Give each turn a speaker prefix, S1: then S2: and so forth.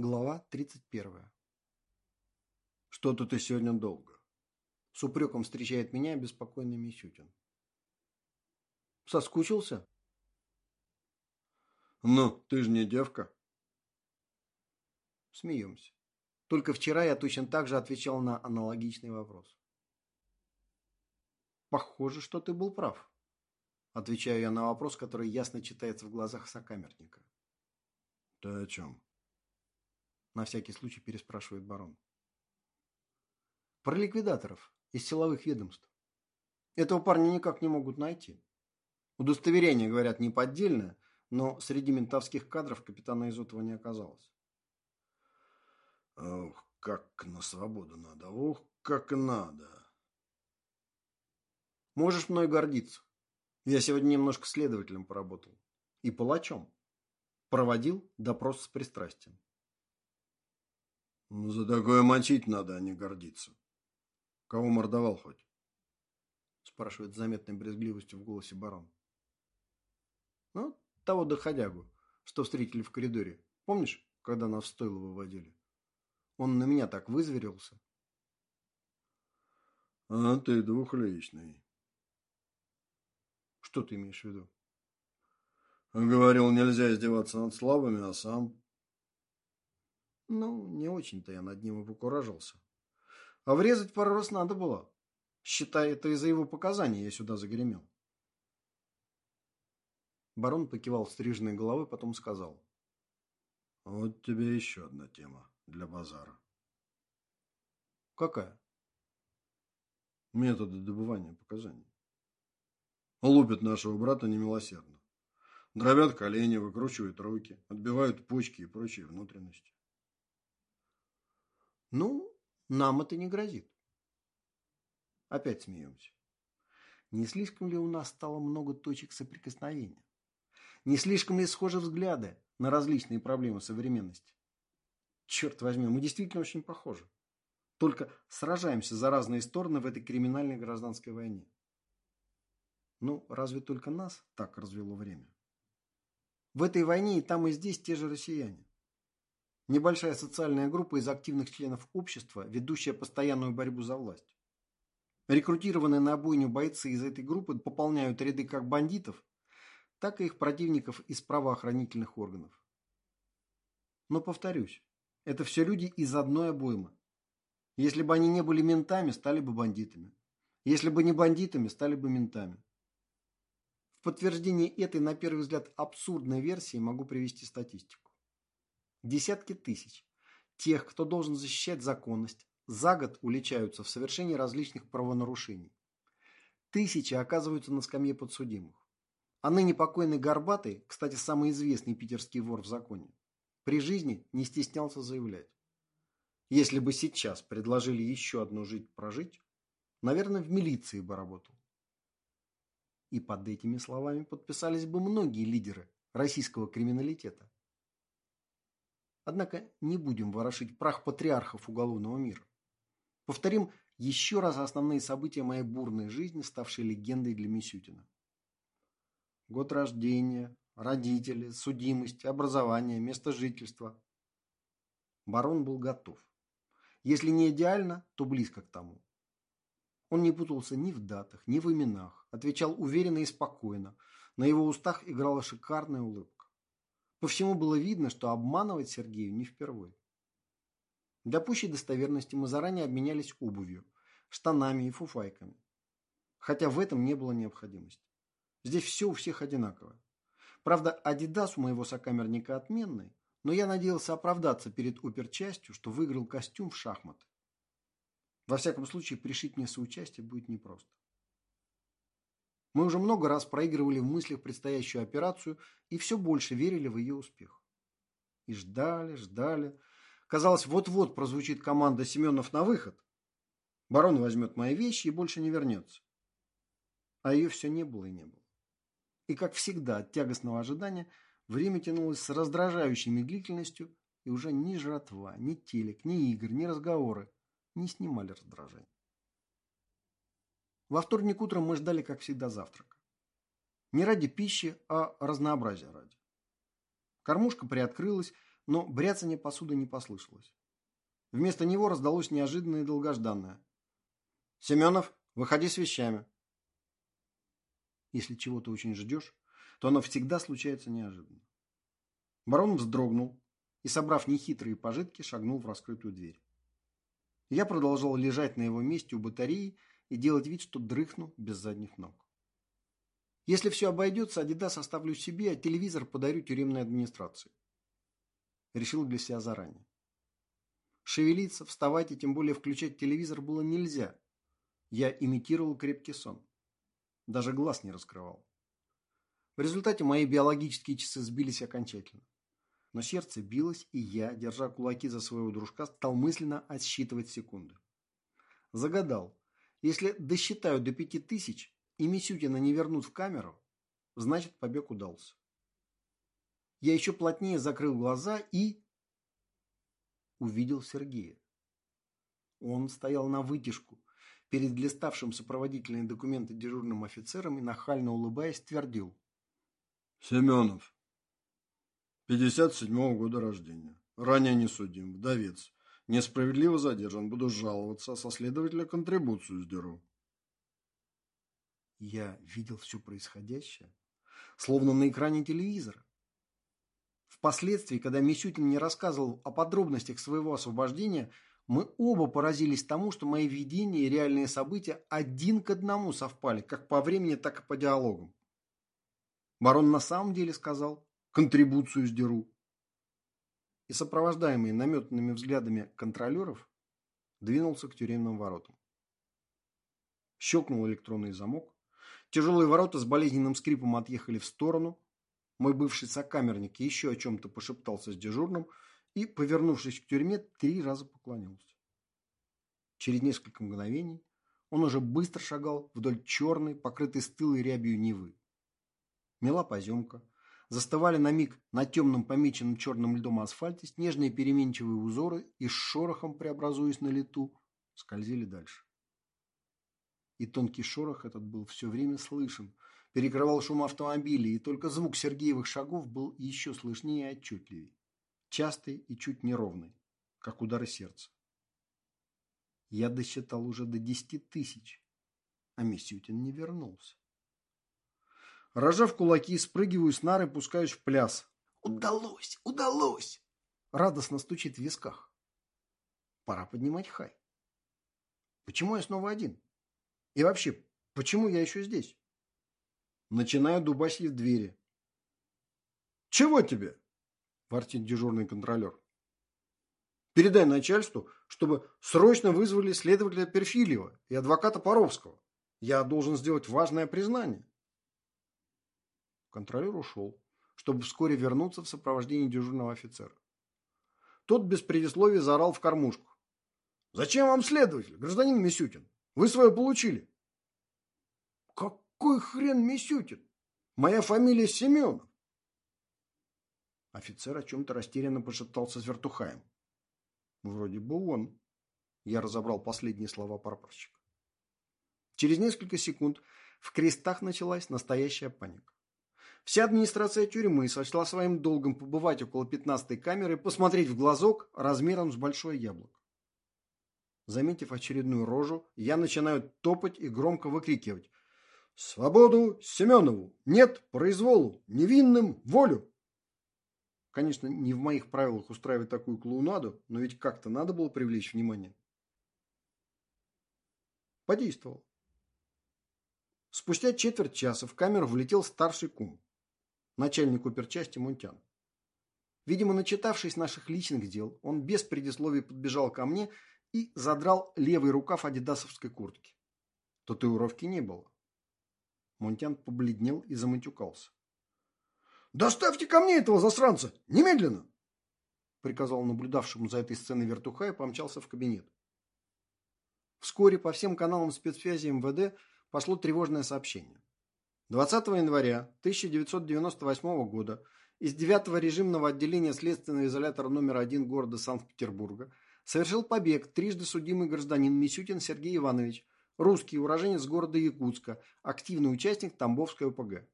S1: Глава 31.
S2: «Что-то ты сегодня долго».
S1: С упреком встречает меня беспокойный Мисютин. «Соскучился?»
S2: «Ну, ты же не девка».
S1: Смеемся. Только вчера я точно так же отвечал на аналогичный вопрос. «Похоже, что ты был прав», – отвечаю я на вопрос, который ясно читается в глазах сокамерника.
S2: «Ты о чем?»
S1: На всякий случай переспрашивает барон. Про ликвидаторов из силовых ведомств. Этого парня никак не могут найти. Удостоверение, говорят, не поддельное, но среди ментовских кадров капитана Изотова не оказалось.
S2: Ох, как на свободу надо, ох, как надо.
S1: Можешь мной гордиться. Я сегодня немножко следователем поработал. И палачом. Проводил допрос с пристрастием.
S2: Ну, за такое мочить надо, а не гордиться. Кого мордовал хоть?
S1: Спрашивает с заметной брезгливостью в голосе барон. Ну, того доходягу, что встретили в коридоре. Помнишь, когда нас в стойло выводили? Он на меня так вызверился.
S2: А ты двухличный.
S1: Что ты имеешь в виду?
S2: Говорил, нельзя издеваться над слабыми, а сам...
S1: Ну, не очень-то я над ним и покуражился. А врезать пару раз надо было. Считай, это из-за его показаний я сюда загремел. Барон покивал стриженной головой, потом сказал.
S2: Вот тебе еще одна тема для базара.
S1: Какая?
S2: Методы добывания показаний. Лупят нашего брата немилосердно. Дробят колени, выкручивают руки, отбивают почки и прочие внутренности.
S1: Ну, нам это не грозит. Опять смеемся. Не слишком ли у нас стало много точек соприкосновения? Не слишком ли схожи взгляды на различные проблемы современности? Черт возьми, мы действительно очень похожи. Только сражаемся за разные стороны в этой криминальной гражданской войне. Ну, разве только нас так развело время? В этой войне и там, и здесь те же россияне. Небольшая социальная группа из активных членов общества, ведущая постоянную борьбу за власть. Рекрутированные на бойню бойцы из этой группы пополняют ряды как бандитов, так и их противников из правоохранительных органов. Но повторюсь, это все люди из одной обоймы. Если бы они не были ментами, стали бы бандитами. Если бы не бандитами, стали бы ментами. В подтверждение этой, на первый взгляд, абсурдной версии могу привести статистику. Десятки тысяч тех, кто должен защищать законность, за год уличаются в совершении различных правонарушений. Тысячи оказываются на скамье подсудимых. А ныне покойный Горбатый, кстати, самый известный питерский вор в законе, при жизни не стеснялся заявлять. Если бы сейчас предложили еще одну жить прожить, наверное, в милиции бы работал. И под этими словами подписались бы многие лидеры российского криминалитета. Однако не будем ворошить прах патриархов уголовного мира. Повторим еще раз основные события моей бурной жизни, ставшие легендой для Мисютина. Год рождения, родители, судимость, образование, место жительства. Барон был готов. Если не идеально, то близко к тому. Он не путался ни в датах, ни в именах, отвечал уверенно и спокойно. На его устах играла шикарная улыбка. По всему было видно, что обманывать Сергею не впервые. Для пущей достоверности мы заранее обменялись обувью, штанами и фуфайками. Хотя в этом не было необходимости. Здесь все у всех одинаковое. Правда, адидас у моего сокамерника отменный, но я надеялся оправдаться перед оперчастью, что выиграл костюм в шахматы. Во всяком случае, пришить мне соучастие будет непросто. Мы уже много раз проигрывали в мыслях предстоящую операцию и все больше верили в ее успех. И ждали, ждали. Казалось, вот-вот прозвучит команда Семенов на выход. Барон возьмет мои вещи и больше не вернется. А ее все не было и не было. И, как всегда, от тягостного ожидания время тянулось с раздражающей медлительностью, и уже ни жратва, ни телек, ни игр, ни разговоры не снимали раздражение. Во вторник утром мы ждали, как всегда, завтрака. Не ради пищи, а разнообразия ради. Кормушка приоткрылась, но бряцание посуды не послышалось. Вместо него раздалось неожиданное и долгожданное. «Семенов, выходи с вещами». Если чего-то очень ждешь, то оно всегда случается неожиданно. Барон вздрогнул и, собрав нехитрые пожитки, шагнул в раскрытую дверь. Я продолжал лежать на его месте у батареи и делать вид, что дрыхну без задних ног. Если все обойдется, Адидас оставлю себе, а телевизор подарю тюремной администрации. Решил для себя заранее. Шевелиться, вставать и тем более включать телевизор было нельзя. Я имитировал крепкий сон. Даже глаз не раскрывал. В результате мои биологические часы сбились окончательно. Но сердце билось, и я, держа кулаки за своего дружка, стал мысленно отсчитывать секунды. Загадал. Если досчитаю до пяти тысяч, и Мисютина не вернут в камеру, значит побег удался. Я еще плотнее закрыл глаза и увидел Сергея. Он стоял на вытяжку перед листавшим сопроводительные документы дежурным офицером и, нахально улыбаясь, твердил.
S2: «Семенов, 57-го года рождения. Ранее не судим. Вдовец. Несправедливо задержан. Буду жаловаться, а со следователя контрибуцию сдеру».
S1: Я видел все происходящее, словно на экране телевизора. Впоследствии, когда Мисютин мне рассказывал о подробностях своего освобождения, мы оба поразились тому, что мои видения и реальные события один к одному совпали, как по времени, так и по диалогам. Барон на самом деле сказал «контрибуцию сдеру». И сопровождаемый наметанными взглядами контролеров двинулся к тюремным воротам. Щелкнул электронный замок. Тяжелые ворота с болезненным скрипом отъехали в сторону, мой бывший сокамерник еще о чем-то пошептался с дежурным и, повернувшись к тюрьме, три раза поклонился. Через несколько мгновений он уже быстро шагал вдоль черной, покрытой стылой рябью Невы. Мела поземка, застывали на миг на темном помеченном черным льдом асфальте снежные переменчивые узоры и с шорохом, преобразуясь на лету, скользили дальше. И тонкий шорох этот был все время слышен – перекрывал шум автомобилей, и только звук Сергеевых шагов был еще слышнее и отчетливее. Частый и чуть неровный, как удары сердца. Я досчитал уже до десяти тысяч, а Мисютин не вернулся. Рожав кулаки, спрыгиваю с нары, пускаюсь в пляс. «Удалось! Удалось!» Радостно стучит в висках. Пора поднимать хай. Почему я снова один? И вообще, почему я еще здесь? Начинаю дубасить в двери. «Чего тебе?» – ворчит дежурный контролер. «Передай начальству, чтобы срочно вызвали следователя Перфильева и адвоката Поровского. Я должен сделать важное признание». Контролер ушел, чтобы вскоре вернуться в сопровождении дежурного офицера. Тот без предисловия заорал в кормушку. «Зачем вам следователь, гражданин Мисютин? Вы свое получили». «Как какой хрен Мисютин? Моя фамилия Семенов. Офицер о чем-то растерянно пошептался с вертухаем. Вроде бы он. Я разобрал последние слова прапорщика. Через несколько секунд в крестах началась настоящая паника. Вся администрация тюрьмы сочла своим долгом побывать около пятнадцатой камеры посмотреть в глазок размером с большое яблоко. Заметив очередную рожу, я начинаю топать и громко выкрикивать Свободу Семенову! Нет произволу! Невинным волю! Конечно, не в моих правилах устраивать такую клоунаду, но ведь как-то надо было привлечь внимание. Подействовал. Спустя четверть часа в камеру влетел старший кум, начальник оперчасти Мунтян. Видимо, начитавшись наших личных дел, он без предисловий подбежал ко мне и задрал левый рукав адидасовской куртки. Татуировки не было. Монтян побледнел и заматюкался. «Доставьте ко мне этого засранца! Немедленно!» приказал наблюдавшему за этой сценой вертуха и помчался в кабинет. Вскоре по всем каналам спецсвязи МВД пошло тревожное сообщение. 20 января 1998 года из 9 режимного отделения следственного изолятора номер 1 города Санкт-Петербурга совершил побег трижды судимый гражданин Мисютин Сергей Иванович – Русский уроженец города Якутска, активный участник Тамбовской ОПГ.